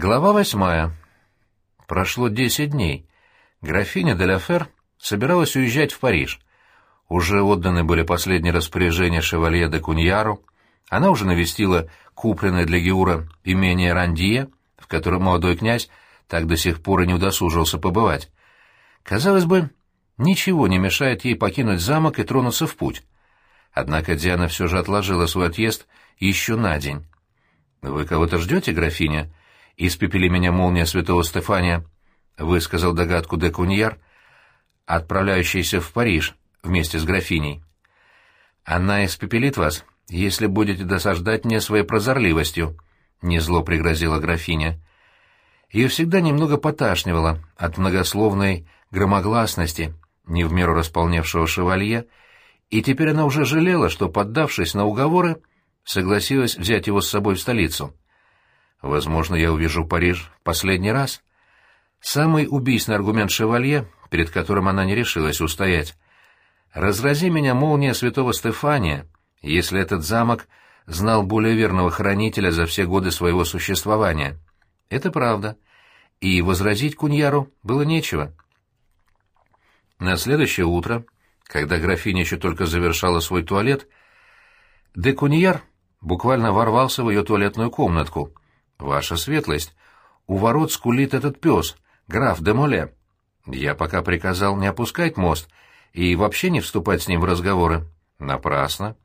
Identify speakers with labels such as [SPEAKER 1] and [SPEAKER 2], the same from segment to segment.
[SPEAKER 1] Глава восьмая. Прошло десять дней. Графиня де собиралась уезжать в Париж. Уже отданы были последние распоряжения шевалье де Куньяру. Она уже навестила купленное для Геура имение Рандье, в котором молодой князь так до сих пор и не удосужился побывать. Казалось бы, ничего не мешает ей покинуть замок и тронуться в путь. Однако Диана все же отложила свой отъезд еще на день. «Вы кого-то ждете, графиня?» «Испепели меня молния святого Стефания», — высказал догадку де Куньяр, отправляющийся в Париж вместе с графиней. «Она испепелит вас, если будете досаждать мне своей прозорливостью», — незло пригрозила графиня. Ее всегда немного поташнивало от многословной громогласности, не в меру располневшего шевалье, и теперь она уже жалела, что, поддавшись на уговоры, согласилась взять его с собой в столицу. Возможно, я увижу Париж последний раз. Самый убийственный аргумент шевалье, перед которым она не решилась устоять. Разрази меня молния святого Стефания, если этот замок знал более верного хранителя за все годы своего существования. Это правда. И возразить Куньяру было нечего. На следующее утро, когда графиня еще только завершала свой туалет, де Куньяр буквально ворвался в ее туалетную комнатку. «Ваша светлость, у ворот скулит этот пес, граф де Моле. Я пока приказал не опускать мост и вообще не вступать с ним в разговоры. Напрасно.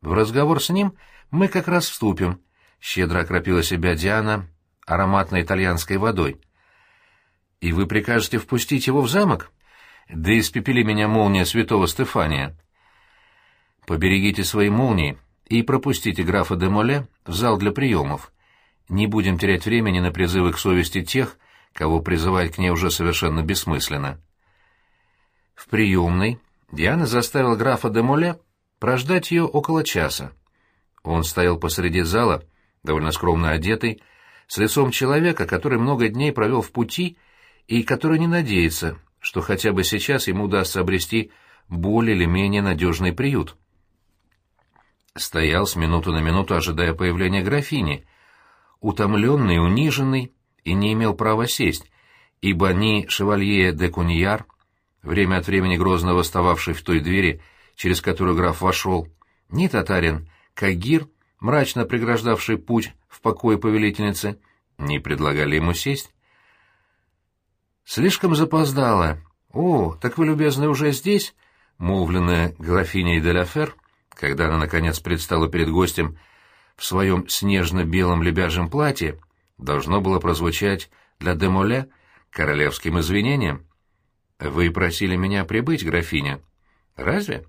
[SPEAKER 1] В разговор с ним мы как раз вступим», — щедро окропила себя Диана ароматной итальянской водой. «И вы прикажете впустить его в замок? Да испепели меня молния святого Стефания». «Поберегите свои молнии и пропустите графа де Моле в зал для приемов. Не будем терять времени на призывы к совести тех, кого призывать к ней уже совершенно бессмысленно». В приемной Диана заставила графа де Моле прождать ее около часа. Он стоял посреди зала, довольно скромно одетый, с лицом человека, который много дней провел в пути и который не надеется, что хотя бы сейчас ему удастся обрести более или менее надежный приют. Стоял с минуту на минуту, ожидая появления графини, утомленный, униженный, и не имел права сесть, ибо ни шевалье де Куньяр, время от времени грозно восстававший в той двери, через которую граф вошел, ни татарин Кагир, мрачно преграждавший путь в покое повелительницы, не предлагали ему сесть. Слишком запоздало. «О, так вы, любезный, уже здесь?» Мовленная графиней де ла Фер, когда она, наконец, предстала перед гостем в своем снежно-белом лебяжьем платье, должно было прозвучать для Демоле королевским извинением. «Вы просили меня прибыть, графиня». «Разве?»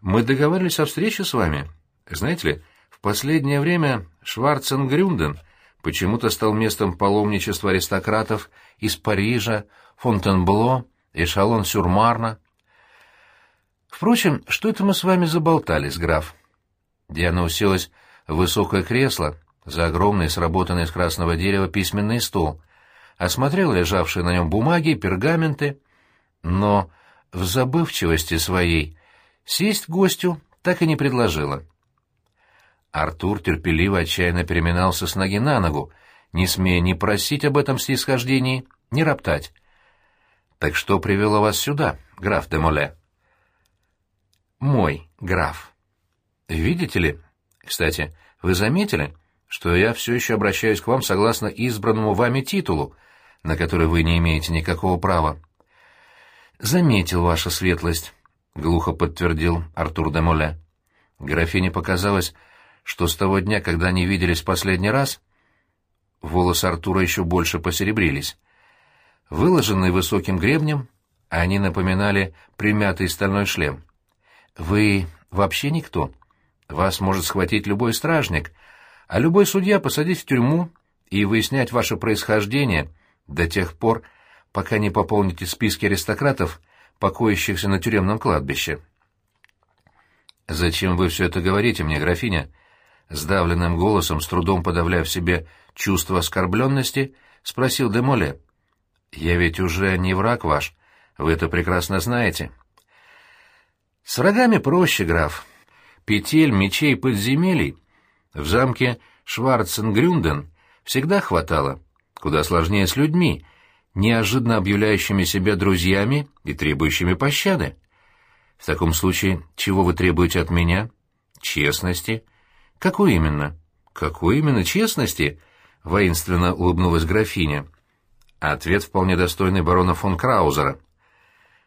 [SPEAKER 1] «Мы договаривались о встрече с вами. Знаете ли, в последнее время Шварценгрюнден почему-то стал местом паломничества аристократов из Парижа, Фонтенбло и Шалон-сюр-Марна. Впрочем, что это мы с вами заболтались, граф? Диана уселась высокое кресло за огромный, сработанный из красного дерева письменный стол, осмотрел лежавшие на нем бумаги, пергаменты, но в забывчивости своей сесть гостю так и не предложила. Артур терпеливо отчаянно переминался с ноги на ногу, не смея ни просить об этом снисхождении, ни роптать. «Так что привело вас сюда, граф де Моле?» «Мой граф. Видите ли? Кстати, вы заметили, что я все еще обращаюсь к вам согласно избранному вами титулу, на который вы не имеете никакого права?» «Заметил, ваша светлость», — глухо подтвердил Артур де Моле. Графине показалось, что с того дня, когда они виделись последний раз, волосы Артура еще больше посеребрились. Выложенные высоким гребнем, они напоминали примятый стальной шлем. «Вы вообще никто. Вас может схватить любой стражник, а любой судья посадить в тюрьму и выяснять ваше происхождение до тех пор, пока не пополните списки аристократов, покоящихся на тюремном кладбище». «Зачем вы все это говорите мне, графиня?» сдавленным голосом, с трудом подавляя в себе чувство оскорбленности, спросил Демоле. «Я ведь уже не враг ваш, вы это прекрасно знаете». «С врагами проще, граф. Петель, мечей, подземелий в замке Шварценгрюнден всегда хватало. куда сложнее с людьми, неожиданно объявляющими себя друзьями и требующими пощады. В таком случае, чего вы требуете от меня? Честности. Какой именно? Какой именно честности? Воинственно улыбнулась графиня. Ответ вполне достойный барона фон Краузера.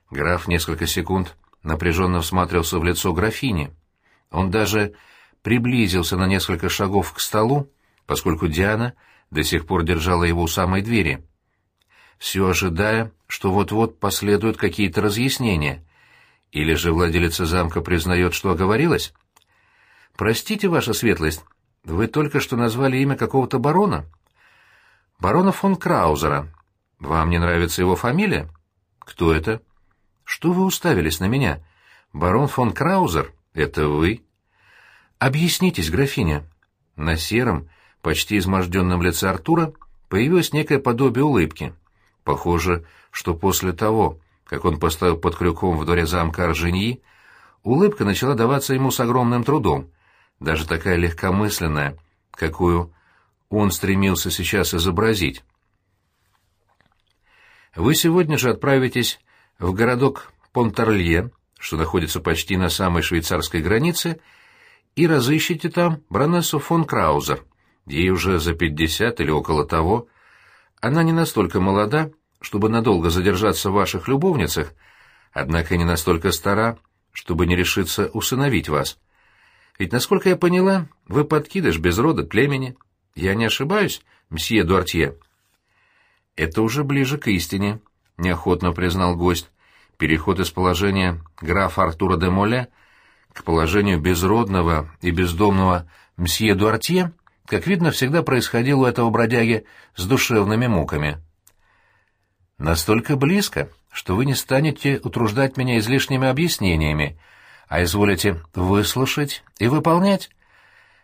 [SPEAKER 1] Граф несколько секунд напряженно всматривался в лицо графини. Он даже приблизился на несколько шагов к столу, поскольку Диана до сих пор держала его у самой двери. Все ожидая, что вот-вот последуют какие-то разъяснения. Или же владелица замка признает, что оговорилась? «Простите, ваша светлость, вы только что назвали имя какого-то барона?» «Барона фон Краузера. Вам не нравится его фамилия?» «Кто это?» «Что вы уставились на меня? Барон фон Краузер? Это вы?» «Объяснитесь, графиня». На сером, почти изможденном лице Артура появилось некое подобие улыбки. Похоже, что после того, как он поставил под крюком в дворе замка Арженьи, улыбка начала даваться ему с огромным трудом, даже такая легкомысленная, какую он стремился сейчас изобразить. Вы сегодня же отправитесь в городок Понтарлье, что находится почти на самой швейцарской границе, и разыщите там Бронессу фон Краузер. Ей уже за пятьдесят или около того. Она не настолько молода, чтобы надолго задержаться в ваших любовницах, однако не настолько стара, чтобы не решиться усыновить вас. Ведь, насколько я поняла, вы подкидыш без рода племени. Я не ошибаюсь, мсье Дуартье?» «Это уже ближе к истине», — неохотно признал гость. Переход из положения графа Артура де Моле — к положению безродного и бездомного мсье Дуартье, как видно, всегда происходило у этого бродяги с душевными муками. «Настолько близко, что вы не станете утруждать меня излишними объяснениями, а изволите выслушать и выполнять».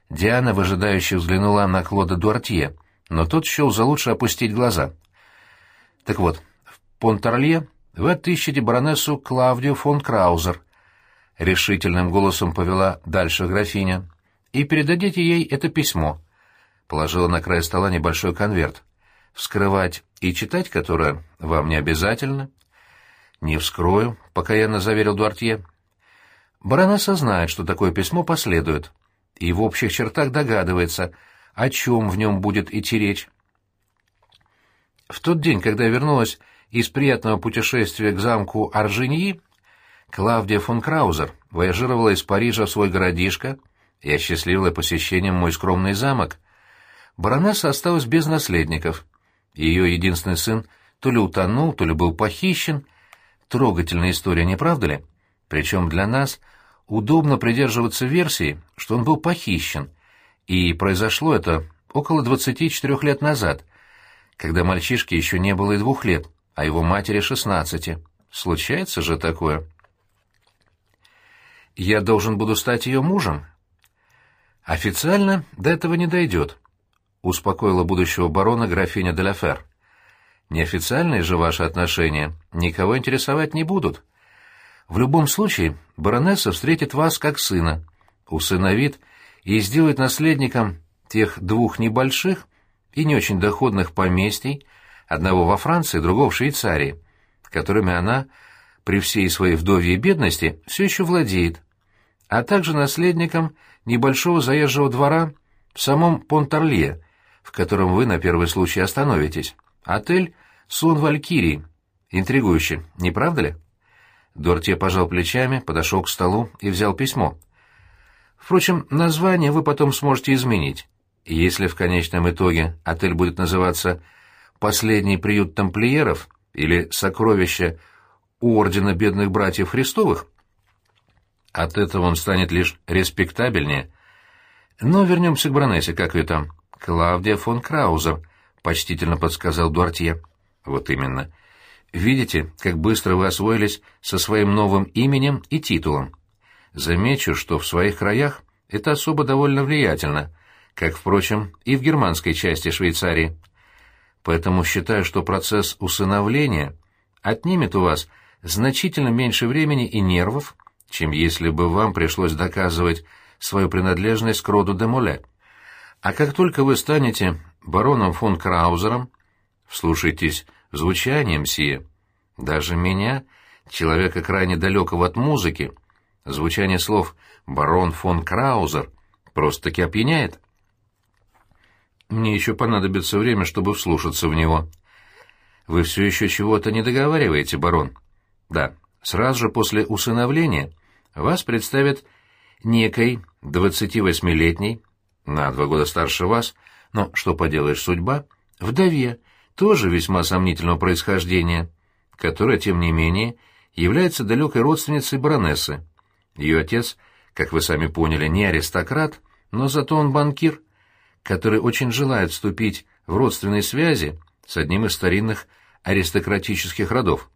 [SPEAKER 1] Диана выжидающе взглянула на Клода Дуартье, но тот счел за лучше опустить глаза. «Так вот, в Понтарле вы отыщете баронессу Клавдию фон Краузер», — решительным голосом повела дальше графиня. «И передадите ей это письмо». Положила на край стола небольшой конверт. «Вскрывать и читать которое вам не обязательно». «Не вскрою», — покаянно заверил Дуартье. Баронесса знает, что такое письмо последует, и в общих чертах догадывается, о чем в нем будет идти речь. В тот день, когда я вернулась из приятного путешествия к замку Аржиньи, Клавдия фон Краузер вояжировала из Парижа в свой городишко и осчастливила посещением мой скромный замок. Баронесса осталась без наследников. Ее единственный сын то ли утонул, то ли был похищен. Трогательная история, не правда ли? Причем для нас удобно придерживаться версии, что он был похищен, и произошло это около 24 лет назад, когда мальчишке еще не было и двух лет, а его матери — 16. Случается же такое я должен буду стать ее мужем. Официально до этого не дойдет, — успокоила будущего барона графиня де Деляфер. Неофициальные же ваши отношения никого интересовать не будут. В любом случае, баронесса встретит вас как сына, усыновит и сделает наследником тех двух небольших и не очень доходных поместий, одного во Франции, другого в Швейцарии, которыми она при всей своей вдовьей бедности все еще владеет, а также наследником небольшого заезжего двора в самом Понтарле, в котором вы на первый случай остановитесь. Отель «Сон Валькирии». Интригующе, не правда ли? Дортье пожал плечами, подошел к столу и взял письмо. Впрочем, название вы потом сможете изменить. Если в конечном итоге отель будет называться «Последний приют тамплиеров» или «Сокровище Ордена Бедных Братьев Христовых, от этого он станет лишь респектабельнее. Но вернемся к Бронессе, как ее там? Клавдия фон Краузер, почтительно подсказал Дуартье. Вот именно. Видите, как быстро вы освоились со своим новым именем и титулом. Замечу, что в своих краях это особо довольно влиятельно, как, впрочем, и в германской части Швейцарии. Поэтому считаю, что процесс усыновления отнимет у вас значительно меньше времени и нервов, чем если бы вам пришлось доказывать свою принадлежность к роду де Моле. А как только вы станете бароном фон Краузером, Вслушайтесь в звучание, мсье. Даже меня, человека крайне далекого от музыки, звучание слов «барон фон Краузер» просто-таки опьяняет. Мне еще понадобится время, чтобы вслушаться в него. Вы все еще чего-то не договариваете, барон? Да, сразу же после усыновления вас представят некой 28-летней, на два года старше вас, но что поделаешь, судьба, вдове, тоже весьма сомнительного происхождения, которая, тем не менее, является далекой родственницей баронессы. Ее отец, как вы сами поняли, не аристократ, но зато он банкир, который очень желает вступить в родственные связи с одним из старинных аристократических родов.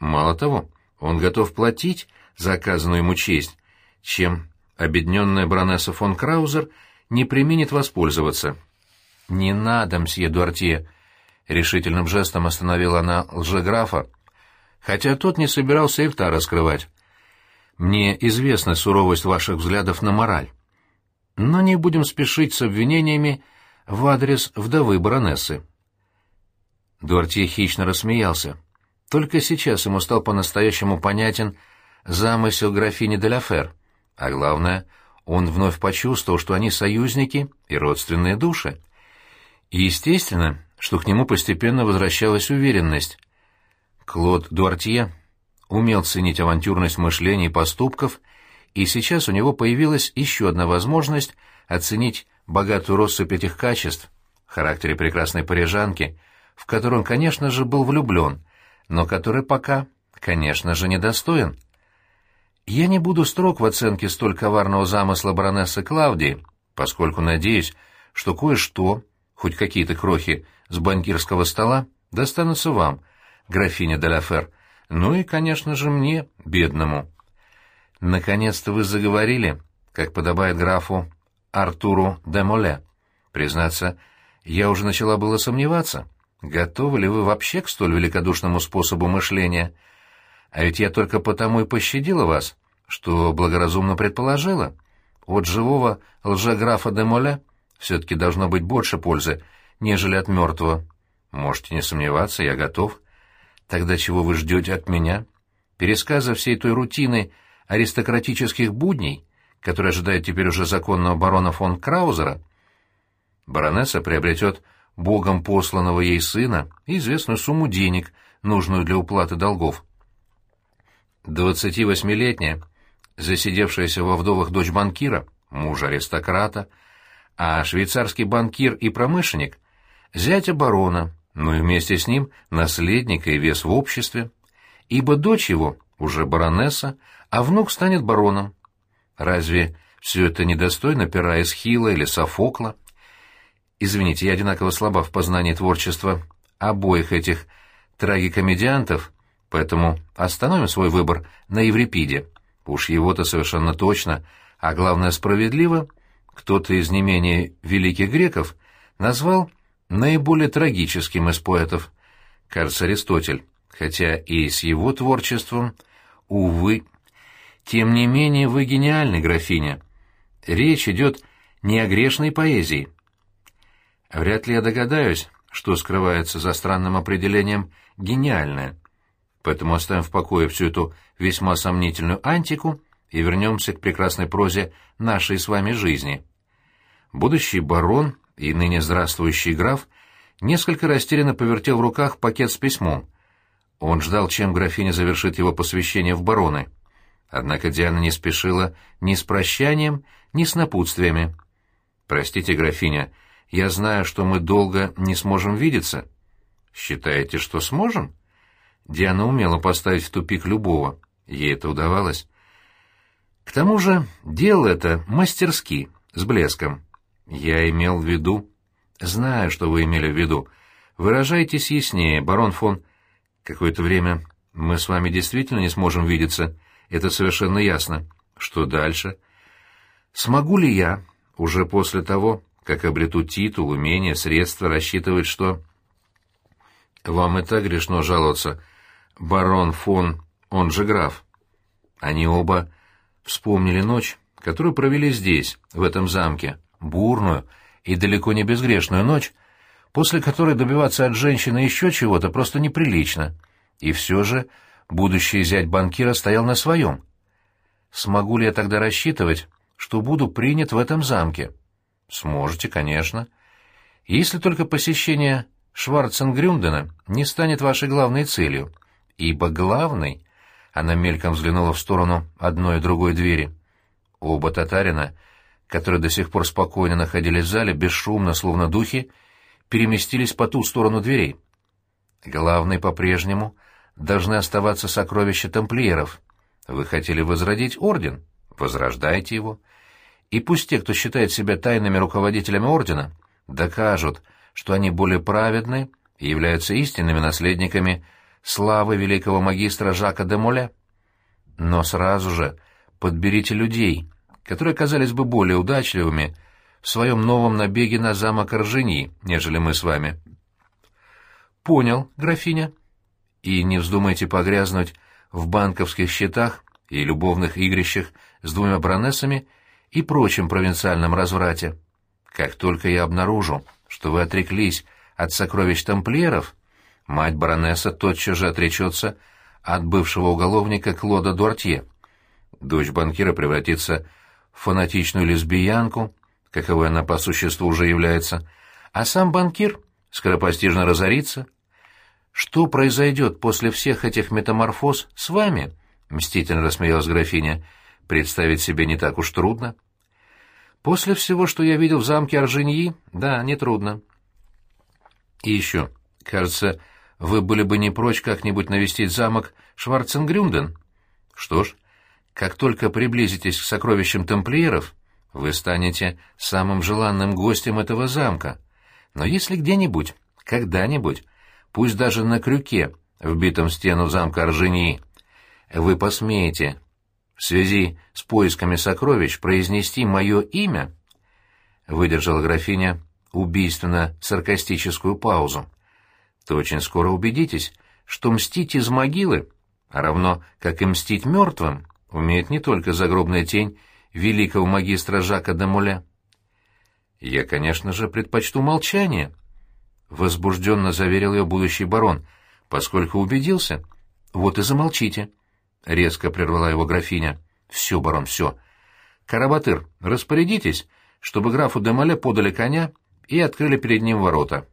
[SPEAKER 1] Мало того, он готов платить за оказанную ему честь, чем обедненная баронесса фон Краузер не применит воспользоваться. «Не надо, мсье Дуартье!» — решительным жестом остановила она лжеграфа, хотя тот не собирался и рта раскрывать. «Мне известна суровость ваших взглядов на мораль. Но не будем спешить с обвинениями в адрес вдовы баронессы». Дуартье хищно рассмеялся. Только сейчас ему стал по-настоящему понятен замысел графини де ла Фер, а главное, он вновь почувствовал, что они союзники и родственные души. И естественно, что к нему постепенно возвращалась уверенность. Клод Дуартье умел ценить авантюрность мышления и поступков, и сейчас у него появилась еще одна возможность оценить богатую россыпь этих качеств в характере прекрасной парижанки, в которую он, конечно же, был влюблен, но который пока, конечно же, недостоин. Я не буду строг в оценке столь коварного замысла баронессы Клавдии, поскольку надеюсь, что кое-что, хоть какие-то крохи с банкирского стола, достанутся вам, графиня де ла Фер, ну и, конечно же, мне, бедному. Наконец-то вы заговорили, как подобает графу Артуру де Моле. Признаться, я уже начала было сомневаться, готовы ли вы вообще к столь великодушному способу мышления. А ведь я только потому и пощадила вас, что благоразумно предположила. От живого лжеграфа де Моле все-таки должно быть больше пользы, нежели от мертвого. Можете не сомневаться, я готов. Тогда чего вы ждете от меня? Пересказа всей той рутины аристократических будней, которые ожидают теперь уже законного барона фон Краузера? Баронесса приобретет богом посланного ей сына и известную сумму денег, нужную для уплаты долгов. Двадцативосьмилетняя, засидевшаяся во вдовах дочь банкира, мужа аристократа, а швейцарский банкир и промышленник — зятя барона, ну и вместе с ним наследника и вес в обществе, ибо дочь его уже баронесса, а внук станет бароном. Разве все это недостойно пера Эсхила или Софокла? Извините, я одинаково слаба в познании творчества обоих этих трагикомедиантов, поэтому остановим свой выбор на Еврипиде. Уж его-то совершенно точно, а главное справедливо, кто-то из не менее великих греков назвал наиболее трагическим из поэтов, кажется, Аристотель, хотя и с его творчеством, увы. Тем не менее вы гениальны, графиня. Речь идет не о грешной поэзии. Вряд ли я догадаюсь, что скрывается за странным определением «гениальное». Поэтому оставим в покое всю эту весьма сомнительную антику и вернемся к прекрасной прозе нашей с вами жизни. Будущий барон и ныне здравствующий граф несколько растерянно повертел в руках пакет с письмом. Он ждал, чем графиня завершит его посвящение в бароны. Однако Диана не спешила ни с прощанием, ни с напутствиями. «Простите, графиня, я знаю, что мы долго не сможем видеться». «Считаете, что сможем?» Диана умела поставить в тупик любого. Ей это удавалось. К тому же дело это мастерски, с блеском. Я имел в виду... Знаю, что вы имели в виду. Выражайтесь яснее, барон фон... Какое-то время мы с вами действительно не сможем видеться. Это совершенно ясно. Что дальше? Смогу ли я, уже после того, как обрету титул, умение, средства, рассчитывать, что... Вам и так грешно жаловаться, барон фон, он же граф. Они оба вспомнили ночь, которую провели здесь, в этом замке, бурную и далеко не безгрешную ночь, после которой добиваться от женщины еще чего-то просто неприлично. И все же будущий зять банкира стоял на своем. Смогу ли я тогда рассчитывать, что буду принят в этом замке? Сможете, конечно. Если только посещение Шварценгрюндена не станет вашей главной целью, ибо главной... Она мельком взглянула в сторону одной и другой двери. Оба татарина, которые до сих пор спокойно находились в зале, бесшумно, словно духи, переместились по ту сторону дверей. Главной по-прежнему должны оставаться сокровища тамплиеров. Вы хотели возродить орден? Возрождайте его. И пусть те, кто считает себя тайными руководителями ордена, докажут, что они более праведны и являются истинными наследниками славы великого магистра Жака де Моле. Но сразу же подберите людей, которые казались бы более удачливыми в своем новом набеге на замок Оржени, нежели мы с вами. Понял, графиня. И не вздумайте погрязнуть в банковских счетах и любовных игрищах с двумя баронессами и прочем провинциальном разврате. Как только я обнаружу, что вы отреклись от сокровищ тамплиеров, мать баронесса тотчас же отречется от бывшего уголовника Клода Дуартье. Дочь банкира превратится в фанатичную лесбиянку, каковой она по существу уже является, а сам банкир скоропостижно разорится. Что произойдет после всех этих метаморфоз с вами? — мстительно рассмеялась графиня. — Представить себе не так уж трудно. После всего, что я видел в замке Орженьи, да, нетрудно. И еще, кажется, вы были бы не прочь как-нибудь навестить замок Шварценгрюнден. Что ж, как только приблизитесь к сокровищам тамплиеров, вы станете самым желанным гостем этого замка. Но если где-нибудь, когда-нибудь, пусть даже на крюке, вбитом в стену замка Оржении, вы посмеете в связи с поисками сокровищ произнести мое имя, выдержала графиня убийственно саркастическую паузу, то очень скоро убедитесь, что мстить из могилы, а равно как и мстить мертвым, умеет не только загробная тень великого магистра Жака де Муле. «Я, конечно же, предпочту молчание», — возбужденно заверил ее будущий барон, поскольку убедился. «Вот и замолчите», — резко прервала его графиня. «Все, барон, все. Карабатыр, распорядитесь, чтобы графу де Моле подали коня и открыли перед ним ворота».